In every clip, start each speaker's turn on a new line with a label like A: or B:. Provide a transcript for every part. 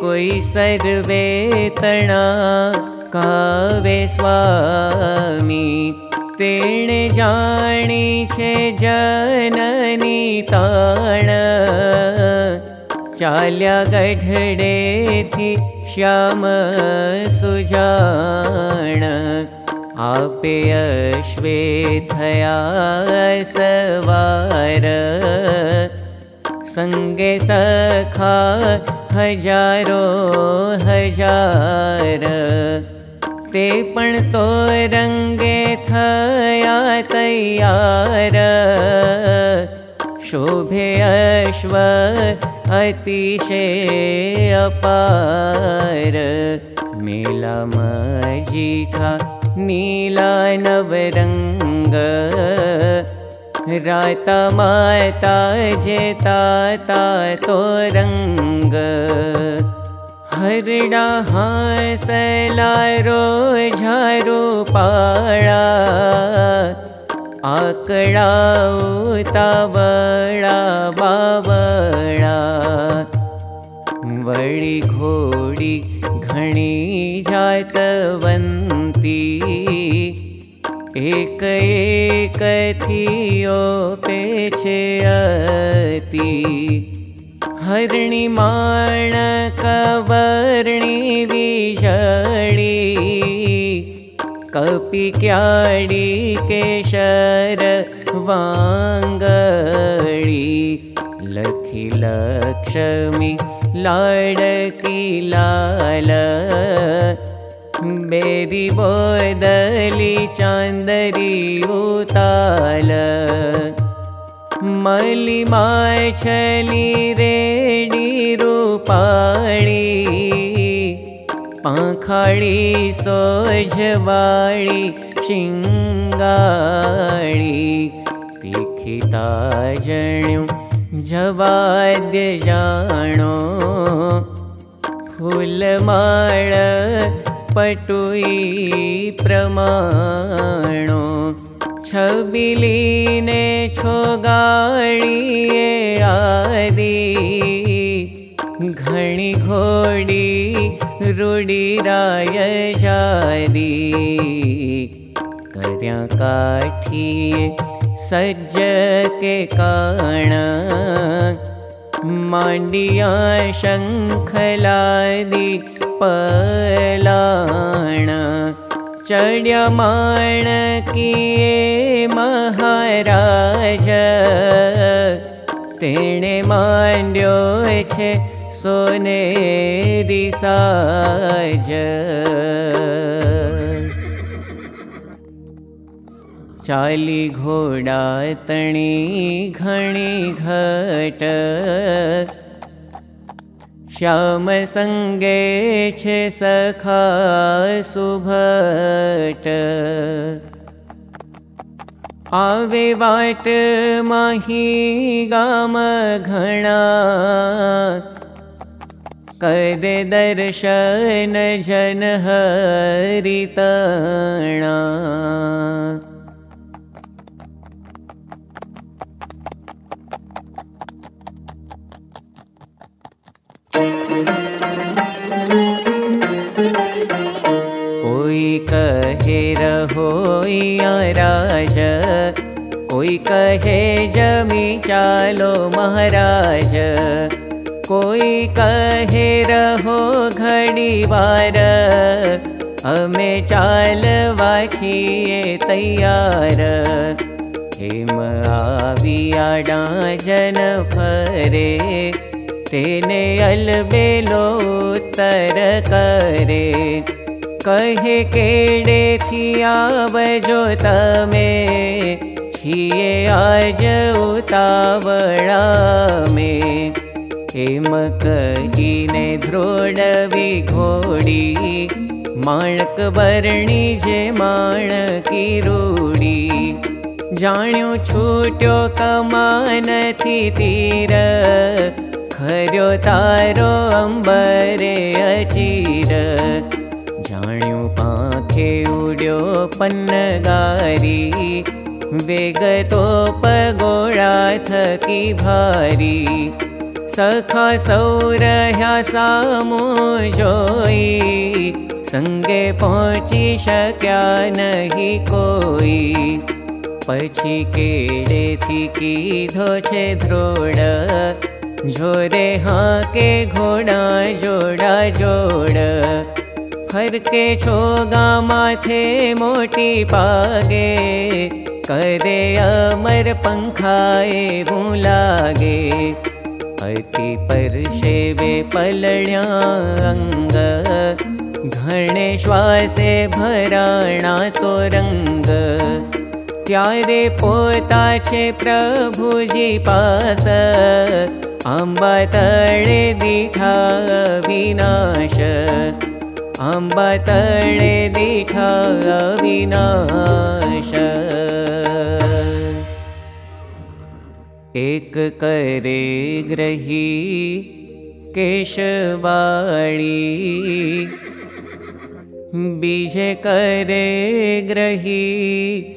A: कोई सर्वे तणा कावे स्वामी। तेणे छे जननी ताण। चाल्या गढड़े श्याम सुजान सवार। संगे सखा हजारो हजार। ते पण तो रंगे थया तैयार। शोभे अश्व अतिशे अपार। मेला मजिठा नीला नवरंग राता माता जेता ता तो रंग हरडा हासला रो झारू पाळा। आकड़ा उतावड़ा बावड़ा वड़ी घोड़ी घणी जातवंती एक एक थियो अती। हरणी माण कवर्णी विषणी। कपि क्याडी केशर वाङ्गी लखि लक्ष्मी लाडकी लाल बेरी बोदली चान्दरी उताल। मलि माछली रेडी रूपाणी पाखाड़ी सोजवाड़ी शिंगाड़ी तिखिता जण्यो जवाद्य जानो फूलमाळ पटुई प्रमाणो। छबिलीने छोगाड़ी आदि। घणी घोड़ी रुडी राय जादी। कर्या काठी सज्ज के काण। मांडिया शंखलादी पलाण चढ़िया माण किए महाराज। तेणे मांड्यो छे सोने चाली घोड़ा तणी घणी घट श्याम संगे छे सखा सुभट। आवे वाट माही गाम घणा। करे दर्शन जन हरितणा राज कोई कहे जमी चालो महाराज कोई कहे रहो घड़ी बार अमे चाल वाछिए तैयार। हेम आविया जन फरे तेने अलबेलो तर करे। कहे केड़े थी आवजो तमे। छिए आज उतावड़ा में। हेम कहीने ध्रोडवी घोड़ी माणक वर्णी माणकी रूडी जाण्यो छूट्यो कमान खर्यो तारो अंबरे अचीर। जाण्यो पाखे उड्यो पन्नगारी। वेगतो पगोळा थकी भारी। सखा सौरह्या सामो जोई। संगे पहुंची शक्या नहीं कोई। पछी केड़े थी कीधो छे द्रोड़ झोरे हाँ के घोड़ा जोड़ा जोड़। फरके छोगा माथे मोटी पागे। करे अमर पंखाए लागे। अति तो रंग त्यारे पोता छे प्रभुजी पास। आंबा तळे दीठा विनाश। आंबा तळे दीठा विनाश। एक करे ग्रही केशवाणी। बीजे करे ग्रही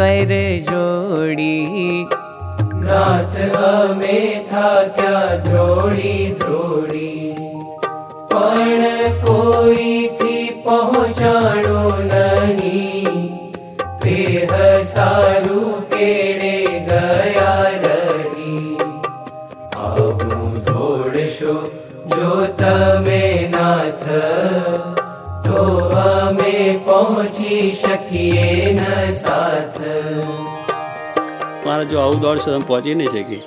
B: कर जोड़ी। नाथ अमेथा क्या जोड़ी जोड़ी? पण कोई थी पहुँचाणो नहीं। ते सारू केड़े
C: તમારે જો આવું દોડશો તમે પહોંચી નહીં શકી.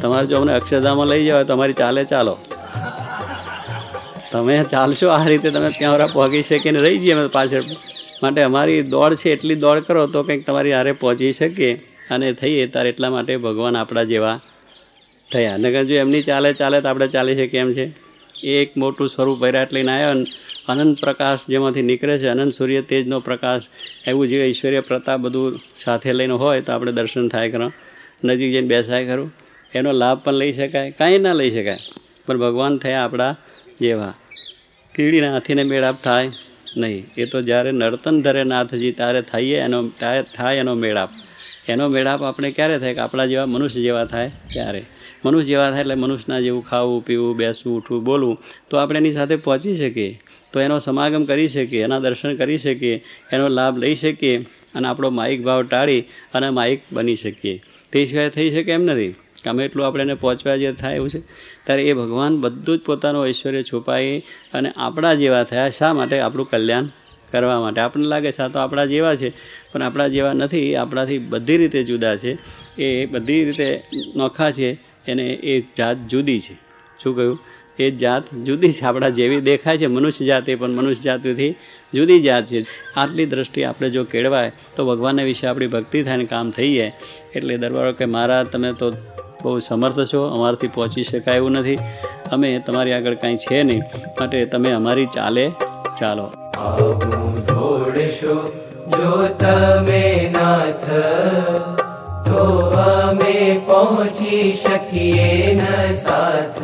C: તમારે જો અમને અક્ષરધામમાં લઈ જાવ તમારી ચાલે ચાલો. તમે ચાલશો આ રીતે તમે ત્યાં પહોંચી શકીને રહી જઈએ અમે પાછળ. માટે અમારી દોડ છે, એટલી દોડ કરો તો કંઈક તમારી હારે પહોંચી શકીએ. અને થઈએ તારે એટલા માટે ભગવાન આપણા જેવા થયા. નગર જો એમની ચાલે ચાલે તો આપણે ચાલી શકીએ એમ છે. એક મોટું સ્વરૂપ વૈરાટ લઈને આવ્યો અનંત પ્રકાશ જેમાંથી નીકળે છે. અનંત સૂર્ય તેજનો પ્રકાશ એવું જે ઐશ્વર્ય પ્રતાપ બધું સાથે લઈને હોય તો આપણે દર્શન થાય કરો નજીક જઈને બેસાય ખરું. એનો લાભ પણ લઈ શકાય. કાંઈ ના લઈ શકાય. પણ ભગવાન થયા આપણા જેવા. કીડીના હાથીને મેળાપ થાય નહીં. એ તો જ્યારે નર્તન ધરે નાથજી, ત્યારે થઈએ એનો થાય એનો મેળાપ. એનો મેળાપ આપણે ક્યારે થાય? કે આપણા જેવા મનુષ્ય જેવા થાય ત્યારે. મનુષ્ય જેવા થાય એટલે મનુષ્યના જેવું ખાવું, પીવું, બેસવું, ઉઠવું, બોલવું તો આપણે એની સાથે પહોંચી શકીએ. તો એનો સમાગમ કરી શકીએ, એના દર્શન કરી શકીએ, એનો લાભ લઈ શકીએ અને આપણો માઇક ભાવ ટાળી અને માઇક બની શકીએ. તે સિવાય થઈ શકે એમ નથી અમે એટલું આપણે એને પહોંચવા જે થાય એવું છે. ત્યારે એ ભગવાન બધું જ પોતાનું ઐશ્વર્ય છુપાઈ અને આપણા જેવા થયા શા માટે? આપણું કલ્યાણ કરવા માટે. આપણને લાગે છે આ તો આપણા જેવા છે, પણ આપણા જેવા નથી. આપણાથી બધી રીતે જુદા છે. એ બધી રીતે નોખા છે. એને એ જાત જુદી છે. શું કહ્યું? એ જાત જુદી છે આપણા જેવી દેખાય છે મનુષ્ય જાતિ પણ મનુષ્ય જાતિથી જુદી જાત છે આટલી દ્રષ્ટિ આપણે જો કેળવાય તો ભગવાનના વિશે આપણી ભક્તિ થાય ને કામ થઈ જાય એટલે દરબારો કે મારા તમે તો બહુ સમર્થ છો અમારાથી પહોંચી શકાય એવું નથી અમે તમારી આગળ કાંઈ છે નહીં માટે તમે અમારી ચાલે ચાલો
B: આવું દોડશો જો તમે નાથ તો અમે પહોંચી શકીએ ન સાથ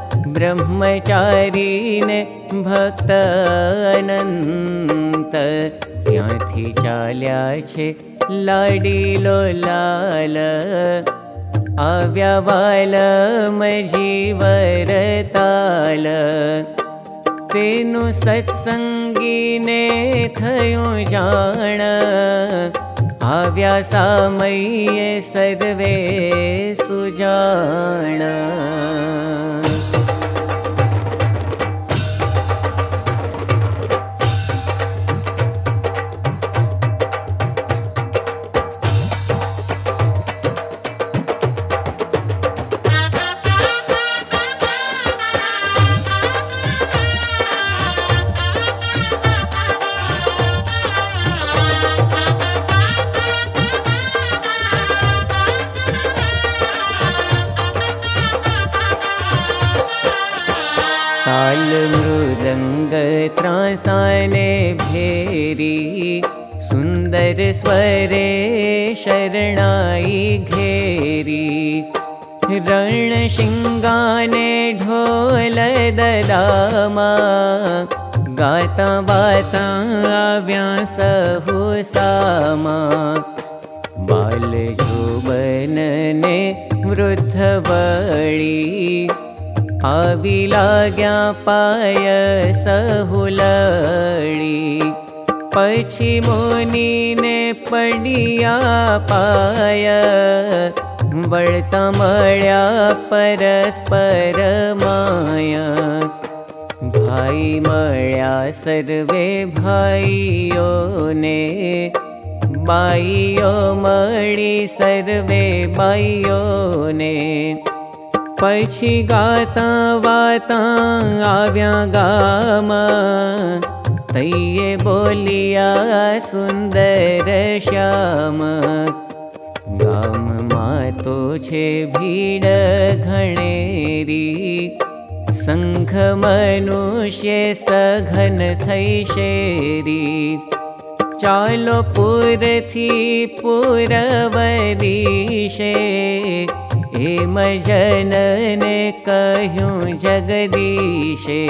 A: બ્રહ્મચારીને ભક્ત અનંત ત્યાંથી ચાલ્યા છે લાડીલો લાલ આવ્યા વાલમ જીવરતાલ તેનું સત્સંગીને થયું જાણ आव्या सामये सर्वे सुजाण गाता वाता व्यासहु सामा। बाल जुबनने वृद्धवळी आवि लाग्या पाय सहुलडी पछी मुनीने पडिया पाय। वळता मळ्या परस्पर माया भाई मळ्या सर्वे भाईयोने बाईयो मळी सर्वे बाईयोने पछी गाता वाता आव्या गाम तैये बोलिया सुंदर श्याम। गाम मातो छे भीड़ घणेरी संघ मनुष्य सघन शेरी। चालो पुर थी पुरवरीशे हेम जनने कहूँ जगदीशे।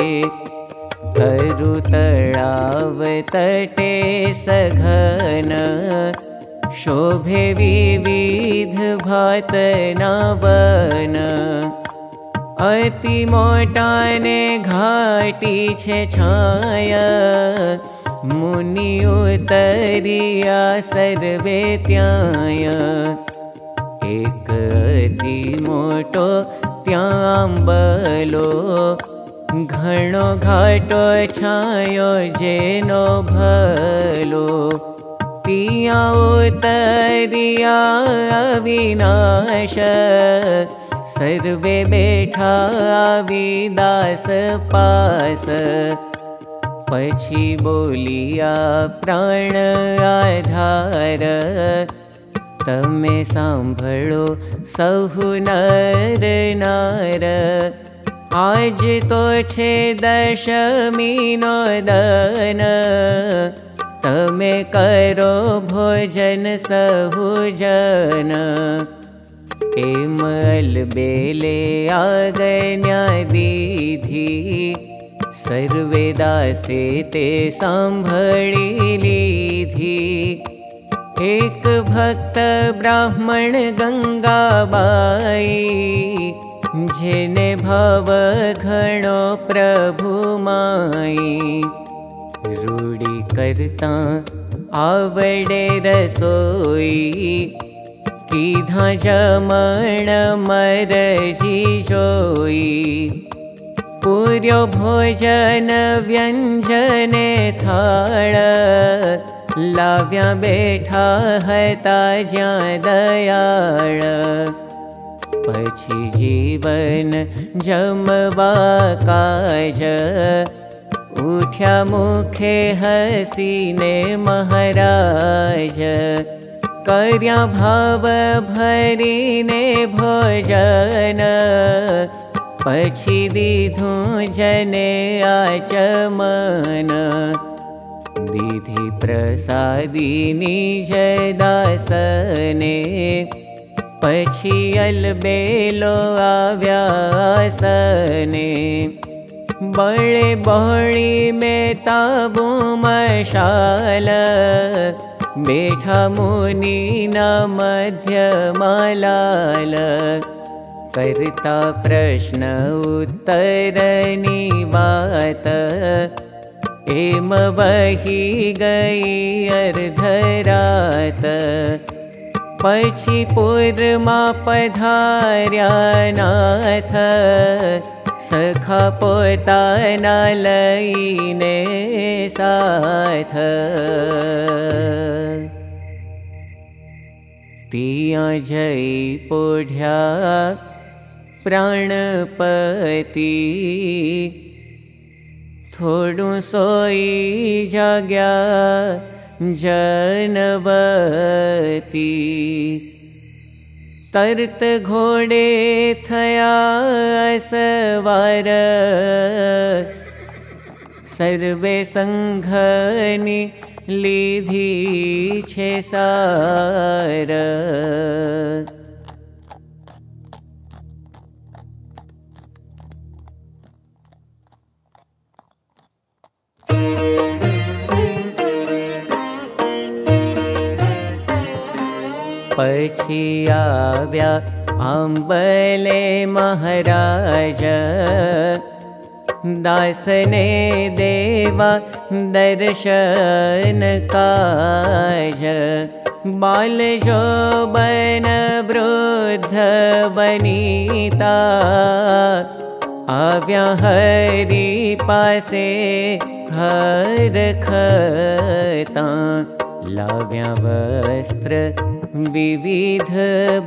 A: करु तड़ाव तटे सघन। शोभे विविध भात नवन अति मोटाने घाटी छे छाया। मुनि उतरिया सर्वे त्याया। एक अति मोटो त्याम्बलो घणो घाटो छायो जेनो भलो। तिया उतरिया अविनाश सर्वे बैठा विदास पास। पछी बोलिया प्राण आधार। तमे साम्भळो सहु नर नार। आज तो छे दशमीनो दन तमे करो भोजन सहु जन दीधी सर्वे दासे ते साम्भळी लीधी। एक भक्त ब्राह्मण गङ्गाबाई जेने भव घणो प्रभु माई। रूढी करता आवडे रसोई मरजी जोई पूर्यो भोजन व्यञ्जने थाळ। लाव्या बेठा हता ज्या दयाळ पछी जीवन जमवा काज। उठ्या मुखे हसीने महाराज कर्या भाव भरीने भोजन। पछी दीधु जने आचमन दीधि प्रसादिनी आव्यासने। बड़े बड़ी में ताबू मशाल बेठा मुनि न मध्य मालाल करता प्रश्न उत्तरनी बात एम वही गई अर्धरात। पछी पूर्मा पधार्या नाथ सखा पोताना लईने साथ तिया जय पोढ्या प्राणपति થોડું સોઈ જાગ્યા જનવતી તરત ઘોડે થયા સવાર સર્વે સંઘની લીધી છે સાર आव्या अम्बले महाराज। दासने देवा दर्शन काज। बाल जो बन वृद्ध बनिता आव्या हरि पासे घर खता। लाव्या वस्त्र विविध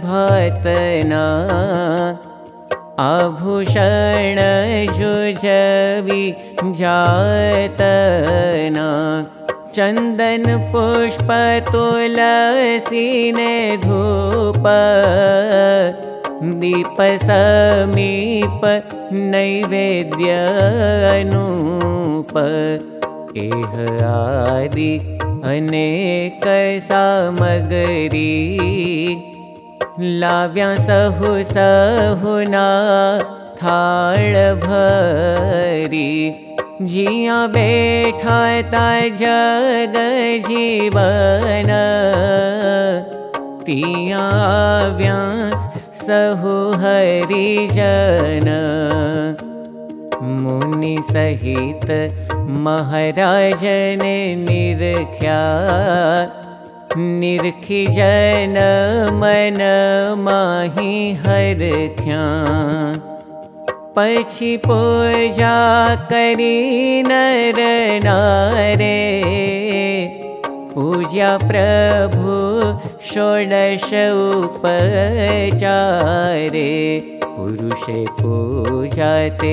A: भातना आभूषण जुजवि जातना चन्दन पुष्प तुलसीने धूप दीप समीप नैवेद्यनूप एह आदि अनेक सामग्री। लाव्या सहु सहुना थाळ भरी। जिया बैठा ता जग जीवन। तिया व्या सहु हरिजन मुनि सहित महाराजने निरख्या। निरखी जन मन माही हरख्या पछी पूजा करी नर नारे। पूजा प्रभु षोडश उपचारे। पुरुषे पूजाते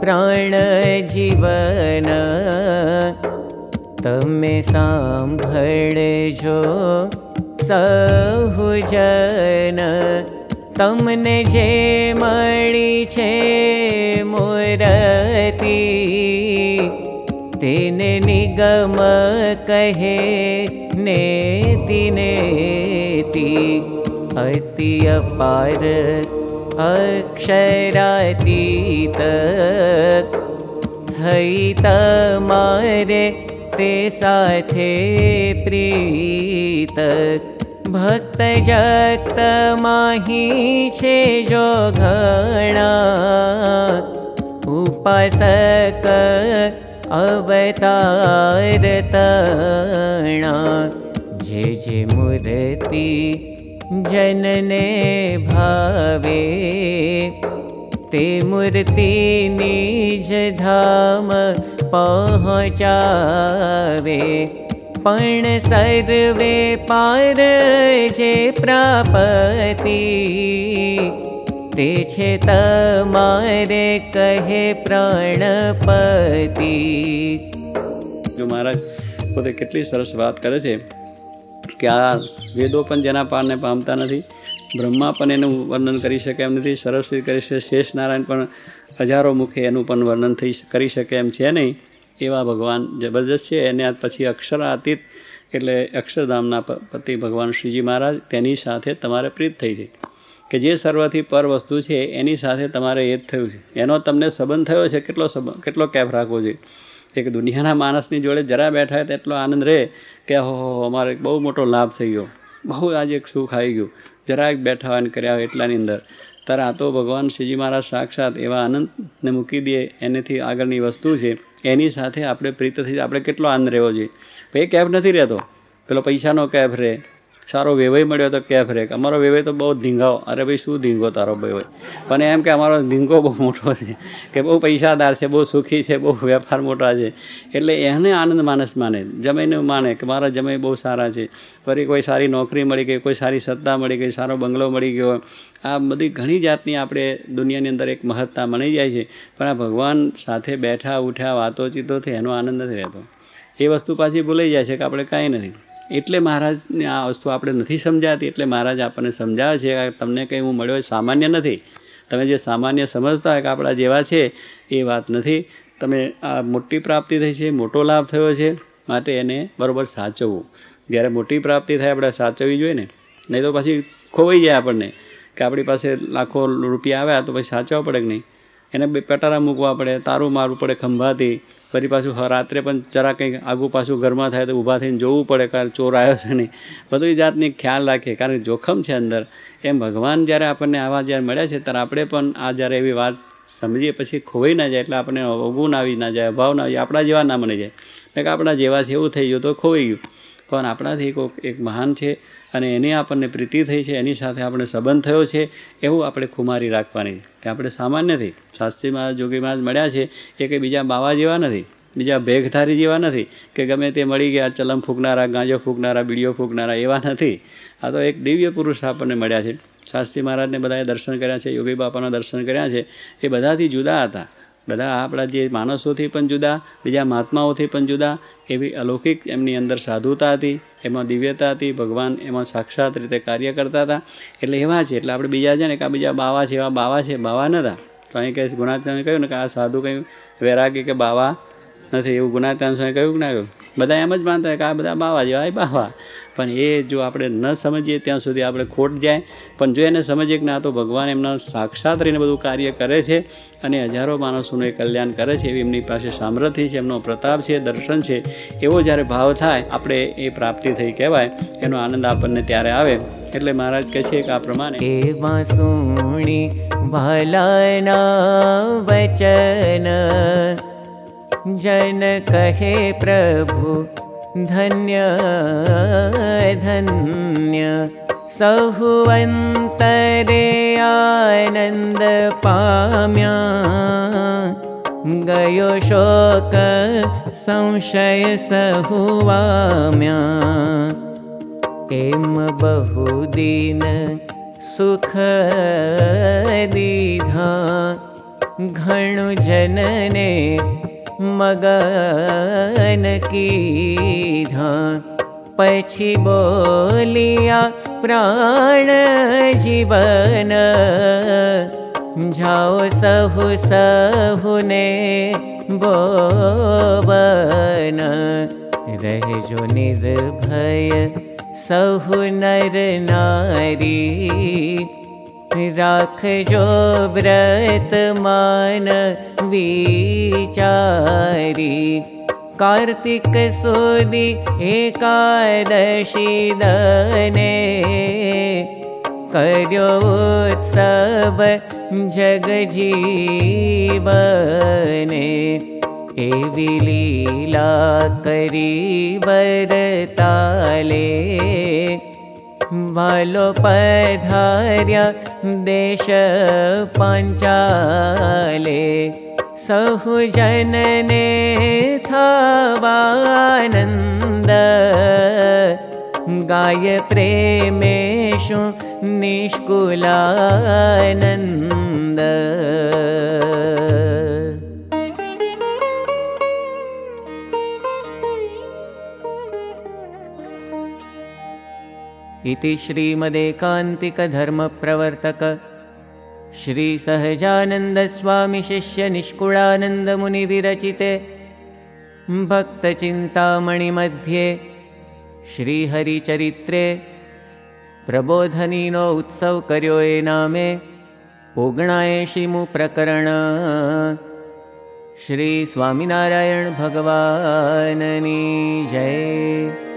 A: प्राण जीवन तमे साम्भळजो सहुजन तमने जे मळी छे मूर्ति तेने निगम कहे नेति नेति अति अपार अक्षरातीत हि तमारे ते साथे प्रीत। भक्त जक्त माही छे जो घणा। जगतमााीघणा उपास जे जे मूरति जनने भावे ते मूर्ति निज धाम पहुँचावे पण सर्वे पार जे प्रापति ते छे तमारे कहे प्राणपति
C: જો મહારાજ પોતે કેટલી સરસ વાત કરે છે કે આ વેદો પણ જેના પારને પામતા નથી, બ્રહ્મા પણ એનું વર્ણન કરી શકે એમ નથી, સરસ્વતી કરી શકે, શેષ નારાયણ પણ હજારો મુખે એનું પણ વર્ણન થઈ કરી શકે એમ છે નહીં, એવા ભગવાન જબરદસ્ત છે. એને પછી અક્ષરાતીત એટલે અક્ષરધામના પતિ ભગવાન શ્રીજી મહારાજ તેની સાથે તમારે પ્રીત થઈ છે. કે જે સર્વથી પર વસ્તુ છે એની સાથે તમારે એ જ થયું છે. એનો તમને સંબંધ થયો છે? કેટલો સંબંધ, કેટલો કેફ રાખવો જોઈએ? એક દુનિયાના માણસની જોડે જરા બેઠા હોય તેટલો આનંદ રહે કે હો અમારે બહુ મોટો લાભ થઈ ગયો. બહુ આજે સુખ આવી ગયું. જરાક બેઠા હોય કર્યા હોય એટલાની અંદર. ત્યારે આ તો ભગવાન શ્રીજી મહારાજ સાક્ષાત એવા આનંદને મૂકી દે, એનેથી આગળની વસ્તુ છે. એની સાથે આપણે પ્રીત થઈ આપણે કેટલો આનંદ રહેવો જોઈએ. એ કેફ નથી રહેતો? પેલો પૈસાનો કેફ રહે. સારો વેવાય મળ્યો તો કેફ રહે અમારો વેવાય તો બહુ ધીંગાઓ અરે ભાઈ, શું ધીંગો તારો વેવાઈ પણ એમ કે અમારો ધીંગો બહુ મોટો છે કે બહુ પૈસાદાર છે, બહુ સુખી છે, બહુ વેપાર મોટા છે. એટલે એને આનંદ માનસ માને જમીને માને કે મારા જમાઈ બહુ સારા છે. ફરી કોઈ સારી નોકરી મળી ગઈ, કોઈ સારી સત્તા મળી ગઈ, સારો બંગલો મળી ગયો. આ બધી ઘણી જાતની આપણે દુનિયાની અંદર એક મહત્તા મળી જાય છે. પણ આ ભગવાન સાથે બેઠા, ઉઠ્યા વાતો ચીતો થઈ એનો આનંદ નથી રહેતો. એ વસ્તુ પાછી ભૂલાઈ જાય છે કે આપણે કાંઈ નથી. એટલે મહારાજને આ વસ્તુ આપણે નથી સમજાતી, એટલે મહારાજ આપણને સમજાવે છે કે તમને કંઈ હું મળ્યો સામાન્ય નથી. તમે જે સામાન્ય સમજતા હોય કે આપણા જેવા છે, એ વાત નથી. તમે આ મોટી પ્રાપ્તિ થઈ છે, મોટો લાભ થયો છે, માટે એને બરાબર સાચવવું. જ્યારે મોટી પ્રાપ્તિ થાય, આપણે સાચવવી જોઈએ ને. નહીં તો પછી ખોવાઈ જાય આપણને, કે આપણી પાસે લાખો રૂપિયા આવ્યા તો પછી સાચવવા પડે કે નહીં? એને બે પટારા મૂકવા પડે, તારું મારવું પડે ખંભાથી. ફરી પાછું રાત્રે પણ જરા કંઈક આગું પાછું ઘરમાં થાય તો ઊભા થઈને જોવું પડે કારણ ચોર આવ્યો છે નહીં. બધી જાતની ખ્યાલ રાખીએ, કારણ કે જોખમ છે અંદર. એમ ભગવાન જ્યારે આપણને આવા જ્યારે મળ્યા છે, ત્યારે આપણે પણ આ જ્યારે એવી વાત સમજીએ, પછી ખોવાઈ ના જાય, એટલે આપણને અવગુણ આવી ના જાય, અભાવ ના આવી આપણા જેવા ના મળી જાય. એટલે કે આપણા જેવા છે એવું થઈ ગયું તો ખોવાઈ ગયું. પણ આપણાથી કોઈક એક મહાન છે અને એની આપણને પ્રીતિ થઈ છે, એની સાથે આપણે સંબંધ થયો છે, એવું આપણે ખુમારી રાખવાની કે આપણે સામાન્યથી શાસ્ત્રીમાં જોગીમાં જ મળ્યા છે એ કંઈ બીજા બાવા જેવા નથી, બીજા ભેગધારી જેવા નથી, કે ગમે તે મળી ગયા, ચલમ ફૂંકનારા, ગાંજો ફૂંકનારા, બીડીઓ ફૂંકનારા એવા નથી. આ તો એક દિવ્ય પુરુષ આપણને મળ્યા છે. શાસ્ત્રી મહારાજને બધાએ દર્શન કર્યા છે, યોગી બાપાના દર્શન કર્યા છે, એ બધાથી જુદા હતા. બધા આપણા જે માણસોથી પણ જુદા, બીજા મહાત્માઓથી પણ જુદા, એવી અલૌકિક એમની અંદર સાધુતા હતી, એમાં દિવ્યતા હતી, ભગવાન એમાં સાક્ષાત રીતે કાર્ય કરતા હતા. એટલે એવા છે, એટલે આપણે બીજા છે ને કે આ બીજા બાવા છે, એવા બાવા છે, બાવા નતા તો અહીં કંઈ ગુણાત્યાને કહ્યું ને કે આ સાધુ કંઈ વૈરાગી કે બાવા નથી, એવું ગુણાત્યાન સ્વામી કહ્યું કે ના કહ્યું? બધા એમ જ માનતા કે આ બધા બાવા જેવા એ બાવા પણ એ જો આપણે ન સમજીએ ત્યાં સુધી આપણે ખોટ જાય. પણ જો એને સમજીએ કે ના, તો ભગવાન એમના સાક્ષાત રહીને બધું કાર્ય કરે છે અને હજારો માણસોનું એ કલ્યાણ કરે છે, એવી એમની પાસે સામર્થ્ય છે, એમનો પ્રતાપ છે, દર્શન છે. એવો જ્યારે ભાવ થાય, આપણે એ પ્રાપ્તિ થઈ કહેવાય. એનો આનંદ આપણને ત્યારે આવે. એટલે મહારાજ કહે છે કે આ પ્રમાણે.
A: સુણી ભાલાના વચન जन कहे प्रभु धन्य धन्य। सहुवन्तरे आनन्द पाम्या। गयो शोक संशय सहुवाम्या। एम बहुदीन सुख दीधा घणु जनने मगन कीधा पछी बोलिया प्राण जीवन। जाओ सहु सहुने बोवन। रहजो निर्भय सहु नर नारी। राखजो व्रत मान विचारी। कार्तिक सुदी एकादशी दने। उत्सव जगजीवने एवी लीला करी वरताले। वालो पधार्या देश पञ्चाले सहुजनने थावानन्द गाय प्रेमेषु निष्कुलानन्द। इति श्रीमदेकान्तिकधर्मप्रवर्तक श्रीसहजानन्दस्वामिशिष्यनिष्कुळानन्दमुनिविरचिते भक्तचिन्तामणिमध्ये श्रीहरिचरित्रे प्रबोधनीनो प्रबोधनीनोत्सव करोयना मे ओग्णायषिमुप्रकरण श्रीस्वामिनारायणभगवाननी जय।